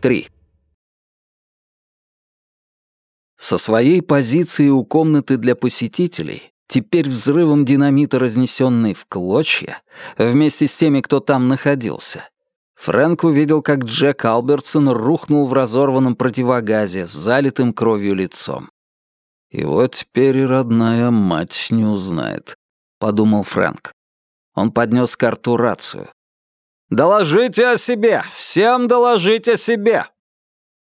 3. Со своей позиции у комнаты для посетителей, теперь взрывом динамита разнесенный в клочья, вместе с теми, кто там находился, Фрэнк увидел, как Джек Албертсон рухнул в разорванном противогазе с залитым кровью лицом. «И вот теперь и родная мать не узнает», — подумал Фрэнк. Он поднес к рту рацию. «Доложите о себе! Всем доложите о себе!»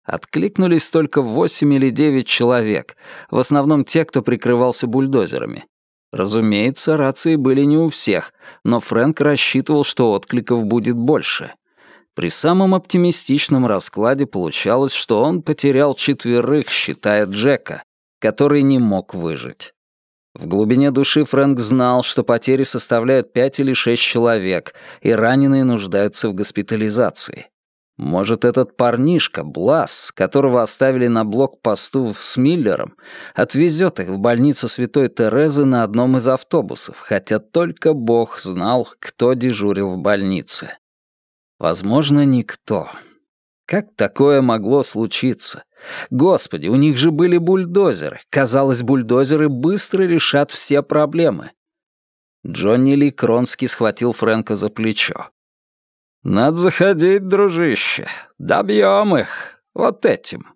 Откликнулись только восемь или девять человек, в основном те, кто прикрывался бульдозерами. Разумеется, рации были не у всех, но Фрэнк рассчитывал, что откликов будет больше. При самом оптимистичном раскладе получалось, что он потерял четверых, считая Джека, который не мог выжить. В глубине души Фрэнк знал, что потери составляют пять или шесть человек, и раненые нуждаются в госпитализации. Может, этот парнишка, Блас, которого оставили на блокпосту с Миллером, отвезет их в больницу Святой Терезы на одном из автобусов, хотя только Бог знал, кто дежурил в больнице. Возможно, никто. Как такое могло случиться? Господи, у них же были бульдозеры. Казалось, бульдозеры быстро решат все проблемы. Джонни Ли Кронский схватил Фрэнка за плечо. «Надо заходить, дружище. Добьем их. Вот этим».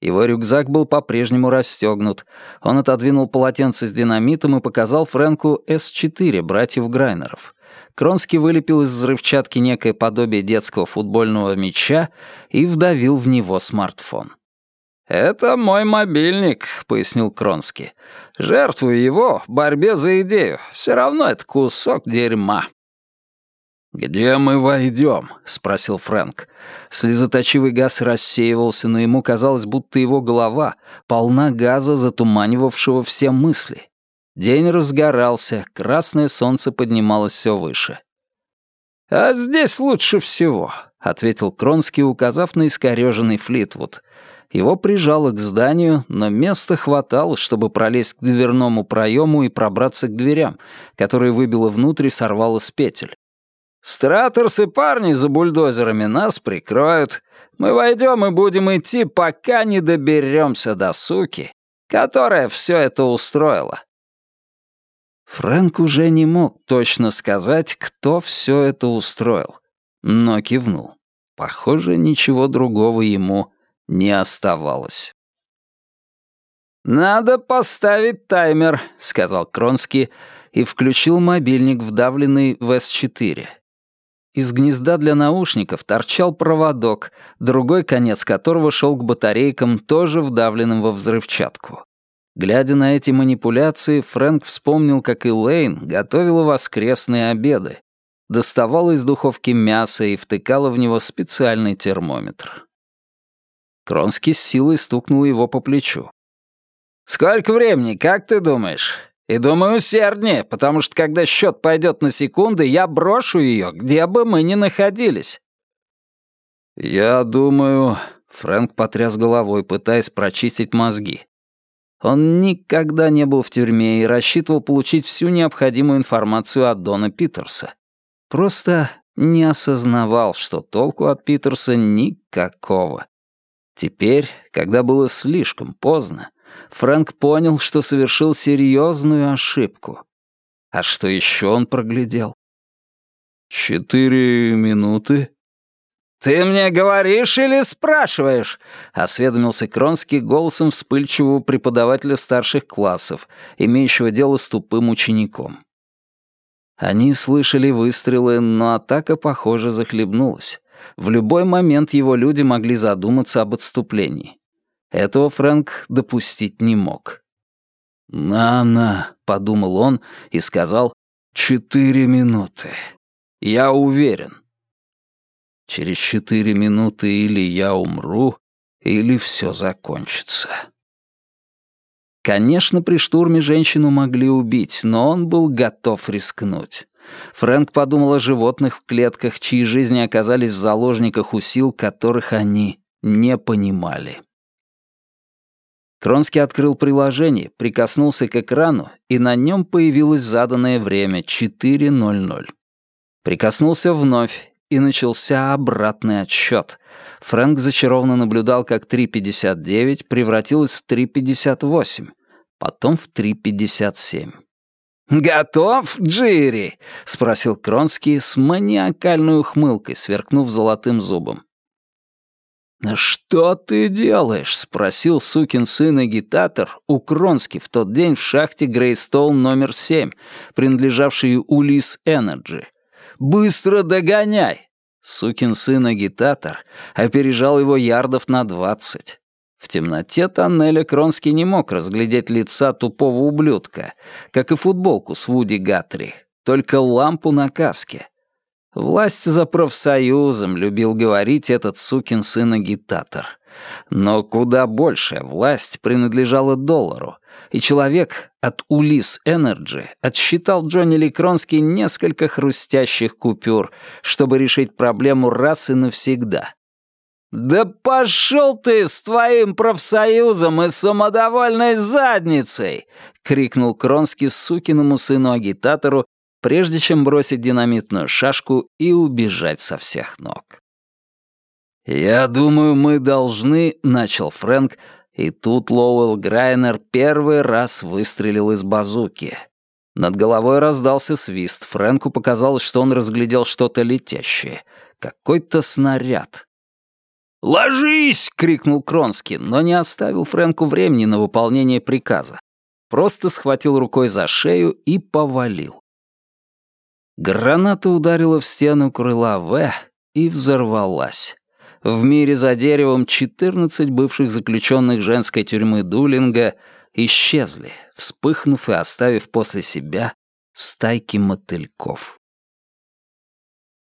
Его рюкзак был по-прежнему расстегнут. Он отодвинул полотенце с динамитом и показал Фрэнку С-4 братьев Грайнеров. Кронский вылепил из взрывчатки некое подобие детского футбольного мяча и вдавил в него смартфон. «Это мой мобильник», — пояснил Кронский. «Жертвую его в борьбе за идею. Все равно это кусок дерьма». «Где мы войдем?» — спросил Фрэнк. Слезоточивый газ рассеивался, но ему казалось, будто его голова полна газа, затуманивавшего все мысли. День разгорался, красное солнце поднималось все выше. «А здесь лучше всего», — ответил Кронский, указав на искорёженный Флитвуд. Его прижало к зданию, но места хватало, чтобы пролезть к дверному проему и пробраться к дверям, которые выбило внутрь и сорвало с петель. «Страторс и парни за бульдозерами нас прикроют. Мы войдем и будем идти, пока не доберемся до суки, которая все это устроила». Фрэнк уже не мог точно сказать, кто все это устроил, но кивнул. Похоже, ничего другого ему не оставалось. «Надо поставить таймер», — сказал Кронский и включил мобильник, вдавленный в С4. Из гнезда для наушников торчал проводок, другой конец которого шел к батарейкам, тоже вдавленным во взрывчатку. Глядя на эти манипуляции, Фрэнк вспомнил, как Элейн готовила воскресные обеды, доставала из духовки мясо и втыкала в него специальный термометр. Кронский с силой стукнул его по плечу. «Сколько времени, как ты думаешь? И думаю, усерднее, потому что когда счет пойдет на секунды, я брошу ее, где бы мы ни находились». «Я думаю...» — Фрэнк потряс головой, пытаясь прочистить мозги. Он никогда не был в тюрьме и рассчитывал получить всю необходимую информацию от Дона Питерса. Просто не осознавал, что толку от Питерса никакого. Теперь, когда было слишком поздно, Фрэнк понял, что совершил серьезную ошибку. А что еще он проглядел? «Четыре минуты?» «Ты мне говоришь или спрашиваешь?» — осведомился Кронский голосом вспыльчивого преподавателя старших классов, имеющего дело с тупым учеником. Они слышали выстрелы, но атака, похоже, захлебнулась. В любой момент его люди могли задуматься об отступлении. Этого Фрэнк допустить не мог. «На-на», — подумал он и сказал, «четыре минуты. Я уверен». Через четыре минуты или я умру, или все закончится. Конечно, при штурме женщину могли убить, но он был готов рискнуть. Фрэнк подумал о животных в клетках, чьи жизни оказались в заложниках у сил, которых они не понимали. Кронский открыл приложение, прикоснулся к экрану, и на нем появилось заданное время — 4.00. Прикоснулся вновь, и начался обратный отсчет. Фрэнк зачарованно наблюдал, как 3.59 превратилось в 3.58, потом в 3.57. «Готов, Джири?» — спросил Кронский с маниакальной ухмылкой, сверкнув золотым зубом. «Что ты делаешь?» — спросил сукин сын агитатор у Кронски в тот день в шахте Грейстоун номер 7, принадлежавшей Улис Энерджи. «Быстро догоняй!» Сукин сын агитатор опережал его ярдов на двадцать. В темноте тоннеля Кронский не мог разглядеть лица тупого ублюдка, как и футболку с Вуди Гатри, только лампу на каске. Власть за профсоюзом, любил говорить этот сукин сын-агитатор. Но куда большая власть принадлежала доллару, и человек от Улис Энерджи отсчитал Джонни Ли Кронский несколько хрустящих купюр, чтобы решить проблему раз и навсегда. «Да пошел ты с твоим профсоюзом и самодовольной задницей!» — крикнул Кронский сукиному сыну-агитатору, прежде чем бросить динамитную шашку и убежать со всех ног. «Я думаю, мы должны», — начал Фрэнк, и тут Лоуэлл Грайнер первый раз выстрелил из базуки. Над головой раздался свист. Фрэнку показалось, что он разглядел что-то летящее. Какой-то снаряд. «Ложись!» — крикнул Кронский, но не оставил Фрэнку времени на выполнение приказа. Просто схватил рукой за шею и повалил. Граната ударила в стену крыла В и взорвалась. В мире за деревом 14 бывших заключенных женской тюрьмы Дулинга исчезли, вспыхнув и оставив после себя стайки мотыльков.